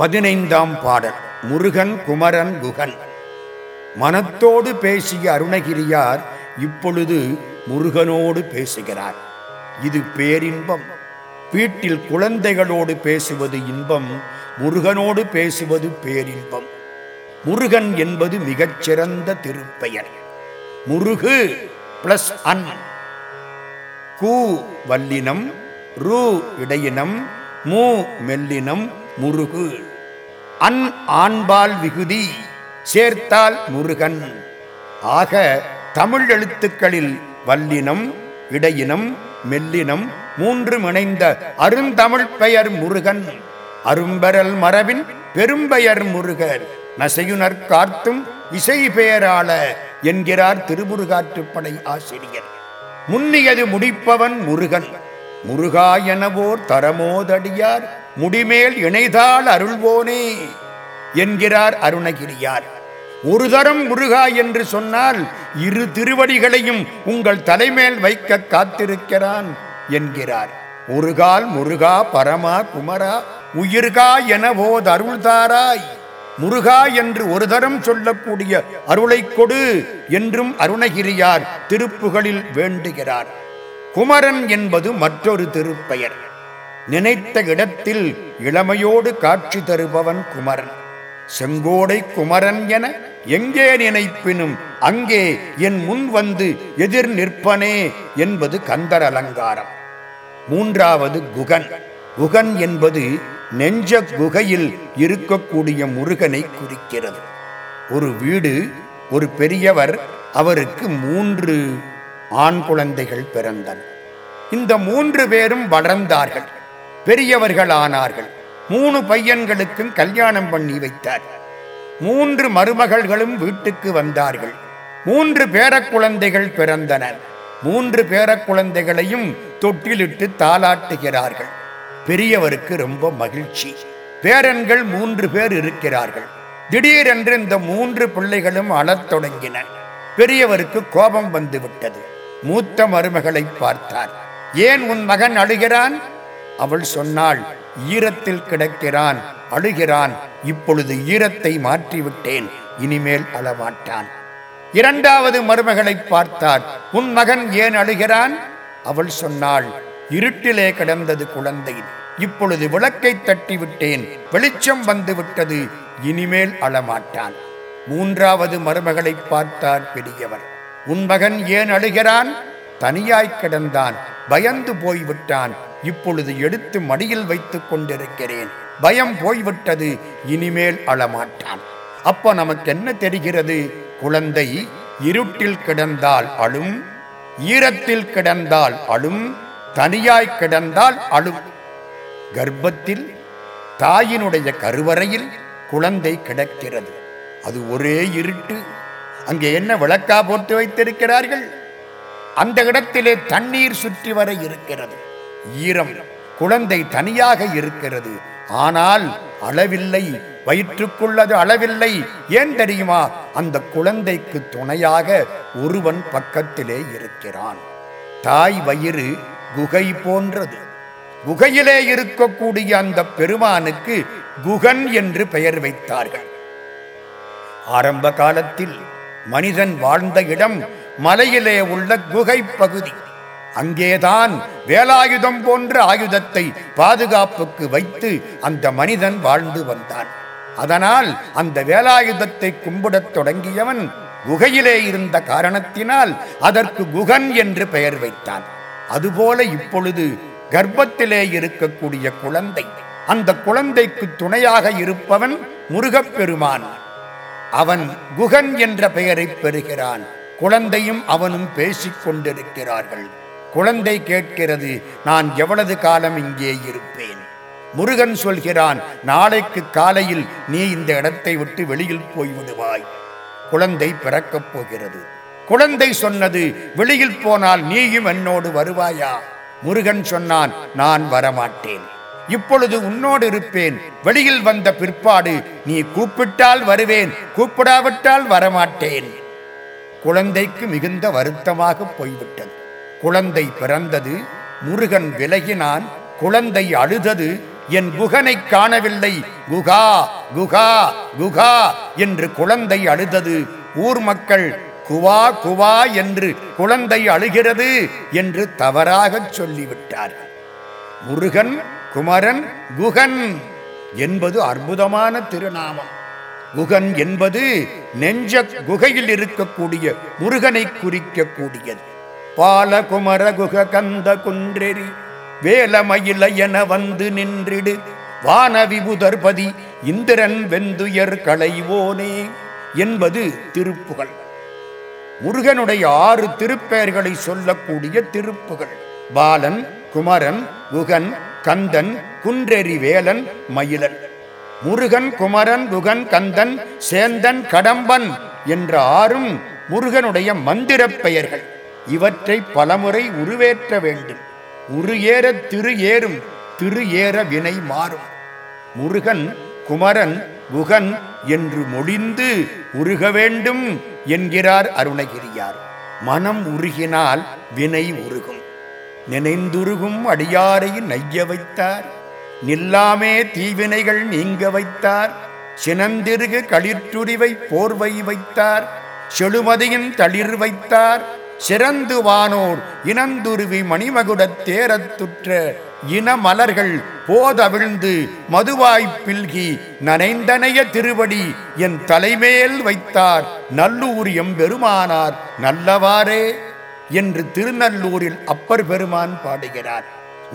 பதினைந்தாம் பாடல் முருகன் குமரன் குகன். மனத்தோடு பேசிய அருணகிரியார் இப்பொழுது முருகனோடு பேசுகிறார். இது பேரின்பம். வீட்டில் குழந்தைகளோடு பேசுவது இன்பம். முருகனோடு பேசுவது பேரின்பம். முருகன் என்பது மிகச்சிறந்த திருப்பெயர். முருகு பிளஸ் அன். கூ வல்லினம் ரூ இடையினம் மூ மெல்லினம் முருகு. அன் ஆண்பால் விகுதி சேர்த்தால் முருகன். ஆக தமிழ் எழுத்துக்களில் வல்லினம் இடையினம் மெல்லினம் மூன்று இணைந்த அருந்தமிழ் பெயர் முருகன். அரும்பரல் மரபின் பெரும்பெயர் முருகன் நசையுனர் காத்தும் இசை பெயராள என்கிறார் திருமுருகாற்றுப்படை ஆசிரியர். முன்னியது முடிப்பவன் முருகன். முருகா எனவோர் தரமோதடியார். முடிமேல் இணைதால் அருள்வோனே என்கிறார் அருணகிரியார். ஒரு தரம் முருகா என்று சொன்னால் இரு திருவடிகளையும் உங்கள் தலைமேல் வைக்க காத்திருக்கிறான் என்கிறார். முருகால் முருகா பரமா குமரா உயிர்கா எனவோ அருள்தாராய். முருகா என்று ஒரு தரம் சொல்லக்கூடிய அருளைக் கொடு என்றும் அருணகிரியார் திருப்புகளில் வேண்டுகிறார். குமரன் என்பது மற்றொரு திருப்பெயர். நினைத்த இடத்தில் இளமையோடு காட்சி தருபவன் குமரன். செங்கோடை குமரன் என எங்கே நினைப்பினும் அங்கே என் முன் வந்து எதிர் நிற்பனே என்பது கந்தர் அலங்காரம். மூன்றாவது குகன். குகன் என்பது நெஞ்ச குகையில் இருக்கக்கூடிய முருகனை குறிக்கிறது. ஒரு வீடு ஒரு பெரியவர் அவருக்கு மூன்று ஆண் குழந்தைகள் பிறந்தன. இந்த மூன்று பேரும் வளர்ந்தார்கள். பெரியவர்கள் ஆனார்கள் மூணு பையன்களுக்கும் கல்யாணம் பண்ணி வைத்தார். மூன்று மருமகள்களும் வீட்டுக்கு வந்தார்கள். மூன்று பேரக்குழந்தைகள் பிறந்தனர். மூன்று பேரக்குழந்தைகளையும் தொட்டிலிட்டு தாளாட்டுகிறார்கள். பெரியவருக்கு ரொம்ப மகிழ்ச்சி. பேரன்கள் மூன்று பேர் இருக்கிறார்கள். திடீரென்று இந்த மூன்று பிள்ளைகளும் அழத் தொடங்கின. பெரியவருக்கு கோபம் வந்துவிட்டது. மூத்த மருமகளை பார்த்தார். ஏன் உன் மகன் அழுகிறான்? அவள் சொன்னாள் ஈரத்தில் கிடக்கிறான் அழுகிறான் இப்பொழுது ஈரத்தை மாற்றிவிட்டேன் இனிமேல் அழமாட்டான். இரண்டாவது மருமகளை பார்த்தார் உன் மகன் ஏன் அழுகிறான்? அவள் சொன்னாள் இருட்டிலே கிடந்தது குழந்தை இப்பொழுது விளக்கை தட்டிவிட்டேன் வெளிச்சம் வந்துவிட்டது இனிமேல் அழமாட்டான். மூன்றாவது மருமகளை பார்த்தார் பெரியவர் உன் மகன் ஏன் அழுகிறான்? தனியாய் கிடந்தான் பயந்து போய்விட்டான் இப்பொழுது எடுத்து மடியில் வைத்துக் கொண்டிருக்கிறேன். பயம் போய்விட்டது இனிமேல் அழமாட்டான். அப்ப நமக்கு என்ன தெரிகிறது? குழந்தை இருட்டில் கிடந்தால் அழும் ஈரத்தில் கிடந்தால் அழும் தனியாய் கிடந்தால் அழும். கர்ப்பத்தில் தாயினுடைய கருவறையில் குழந்தை கிடக்கிறது. அது ஒரே இருட்டு. அங்கே என்ன விளக்கா போட்டு வைத்திருக்கிறார்கள்? அந்த இடத்திலே தண்ணீர் சுற்றி வர இருக்கிறது. ஈரம் குழந்தை தனியாக இருக்கிறது. ஆனால் அளவில்லை வயிற்றுக்குள்ளது அளவில்லை. ஏன் தெரியுமா? அந்த குழந்தைக்கு துணையாக ஒருவன் பக்கத்திலே இருக்கிறான். தாய் வயிறு குகை போன்றது. குகையிலே இருக்கக்கூடிய அந்த பெருமானுக்கு குகன் என்று பெயர் வைத்தார்கள். ஆரம்ப காலத்தில் மனிதன் வாழ்ந்த இடம் மலையிலே உள்ள குகை பகுதி அங்கேதான் வேலாயுதம் போன்ற ஆயுதத்தை பாதுகாப்புக்கு வைத்து அந்த மனிதன் வாழ்ந்து வந்தான். அதனால் அந்த வேலாயுதத்தை கும்பிடத் தொடங்கியவன் குகையிலே இருந்த காரணத்தினால் அதற்கு குகன் என்று பெயர் வைத்தான். அதுபோல இப்பொழுது கர்ப்பத்திலே இருக்கக்கூடிய குழந்தை அந்த குழந்தைக்கு துணையாக இருப்பவன் முருகப்பெருமான். அவன் குகன் என்ற பெயரை பெறுகிறான். குழந்தையும் அவனும் பேசிக் கொண்டிருக்கிறார்கள். குழந்தை கேட்கிறது நான் எவ்வளவு காலம் இங்கே இருப்பேன்? முருகன் சொல்கிறான் நாளைக்கு காலையில் நீ இந்த இடத்தை விட்டு வெளியில் போய்விடுவாய் குழந்தை பிறக்கப் போகிறது. குழந்தை சொன்னது வெளியில் போனால் நீயும் என்னோடு வருவாயா? முருகன் சொன்னான் நான் வரமாட்டேன். இப்பொழுது உன்னோடு இருப்பேன். வெளியில் வந்த பிற்பாடு நீ கூப்பிட்டால் வருவேன் கூப்பிடாவிட்டால் வரமாட்டேன். குழந்தைக்கு மிகுந்த வருத்தமாக போய்விட்டது. குழந்தை பிறந்தது முருகன் விலகினான் குழந்தை அழுதது என் குகனை காணவில்லை. குகா குகா குகா என்று குழந்தை அழுதது. ஊர் மக்கள் குவா குவா என்று குழந்தை அழுகிறது என்று தவறாகச் சொல்லிவிட்டார். முருகன் குமரன் குகன் என்பது அற்புதமான திருநாமம். குகன் என்பது நெஞ்ச குகையில் இருக்கக்கூடிய முருகனை குறிக்கக்கூடியது. பாலகுமர குக கந்த குன்றெறி வேலமயில என வந்து நின்றிடு வானவிபுதர்பதி இந்திரன் வெந்துயர் களைவோனே என்பது திருப்புகள். முருகனுடைய ஆறு திருப்பெயர்களை சொல்லக்கூடிய திருப்புகள். பாலன் குமரன் குகன் கந்தன் குன்றெறி வேலன் மயிலன். முருகன் குமரன் குகன் கந்தன் சேந்தன் கடம்பன் என்ற ஆறும் முருகனுடைய மந்திரப் பெயர்கள். இவற்றை பலமுறை உருவேற்ற வேண்டும். உரு ஏற திரு ஏறும் திரு ஏற வினை மாறும். முருகன் குமரன் குகன் என்று மொழிந்து உருக வேண்டும் என்கிறார் அருணகிரியார். மனம் உருகினால் வினை உருகும். நினைந்துருகும் அடியாரை நைய வைத்தார். நில்லாமே தீவினைகள் நீங்க வைத்தார். சினந்திருகு களிற்றுரிவை போர்வை வைத்தார். செழுமதியின் தளிர் வைத்தார். சிறந்து வானோர் இனந்துருவி மணிமகுடத் தேரத்துற்ற இன மலர்கள் போதவிழ்ந்து மதுவாய்ப்பில்கி நனைந்தனைய திருவடி என் தலைமேல் வைத்தார். நல்லூர் எம்பெருமானார் நல்லவாறே என்று திருநல்லூரில் அப்பர் பெருமான் பாடுகிறார்.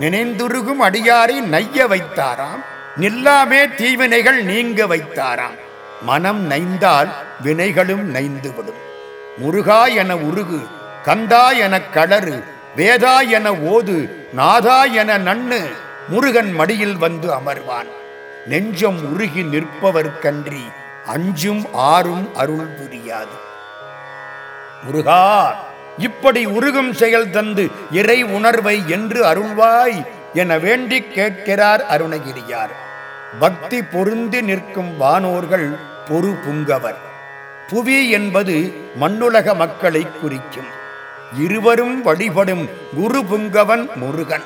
நினைந்துருகும் அடியாரை நைய வைத்தாராம் நில்லாமே தீவினைகள் நீங்க வைத்தாராம். மனம் நைந்தால் வினைகளும் நைந்துவிடும். முருகா என உருகு கந்தா என களறு வேதா என ஓது நாதா என நன்னு முருகன் மடியில் வந்து அமர்வான். நெஞ்சம் உருகி நிற்பவர்க்கன்றி அஞ்சும் ஆறும் அருள் புரியாது. முருகா இப்படி உருகும் செயல் தந்து இறை உணர்வை என்று அருள்வாய் என வேண்டிக் கேட்கிறார் அருணகிரியார். பக்தி பொருந்தி நிற்கும் வானோர்கள் பொறு புங்கவர். புவி என்பது மண்ணுலக மக்களை குறிக்கும். இருவரும் வழிபடும் குரு புங்கவன் முருகன்.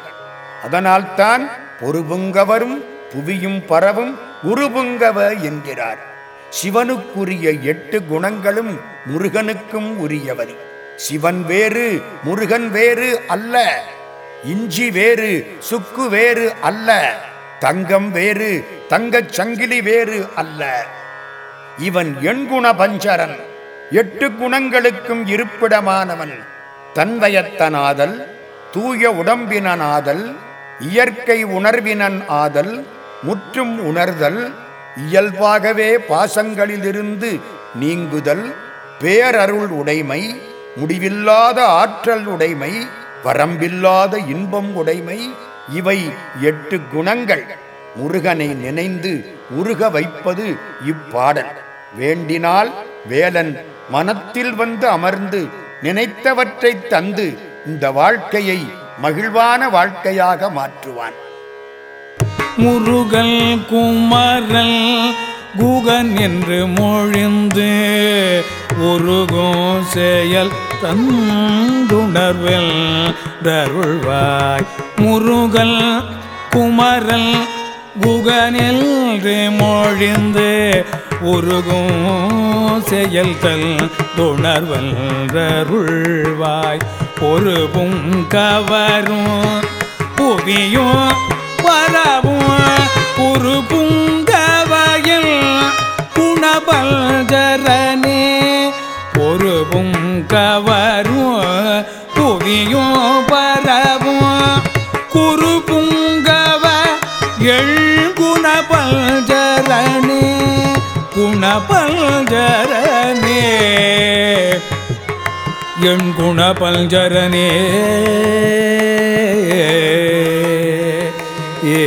அதனால்தான் பொறுபுங்கவரும் புவியும் பரவும் குருபுங்கவ என்கிறார். சிவனுக்குரிய எட்டு குணங்களும் முருகனுக்கும் உரியவர் சிவன் வேறு முருகன் வேறு அல்ல. இஞ்சி வேறு சுக்கு வேறு அல்ல. தங்கம் வேறு தங்கச் சங்கிலி வேறு அல்ல. இவன் எண்குண பஞ்சரன் எட்டு குணங்களுக்கும் இருப்பிடமானவன். தன்வயத்தனாதல் தூய உடம்பினனாதல் இயற்கை உணர்வினன் ஆதல் முற்றும் உணர்தல் இயல்பாகவே பாசங்களிலிருந்து நீங்குதல் பேரருள் உடைமை முடிவில்லாத ஆற்றல் உடைமை வரம்பில்லாத இன்பம் உடைமை இவை எட்டு குணங்கள். முருகனை நினைந்து உருக வைப்பது இப்பாடல். வேண்டினால் வேலன் மனத்தில் வந்து அமர்ந்து நினைத்தவற்றை தந்து இந்த வாழ்க்கையை மகிழ்வான வாழ்க்கையாக மாற்றுவான். முருகல் குமரல் குகன் என்று மொழிந்து உருகோ செயல் தந்துணர்வில் தருள்வாய். முருகல் குமரல் குகனில் மொழிந்து உருகும் செயல்கள் துணர்வல்வாய் துணர்வல் கவரும் புவியும் வரவும் ஒரு புங்கவயில் குணபல்கரனே ஒரு கவரும் புவியும் குணபல்ஜரனே என் குணபல்ஜரனே ஏ.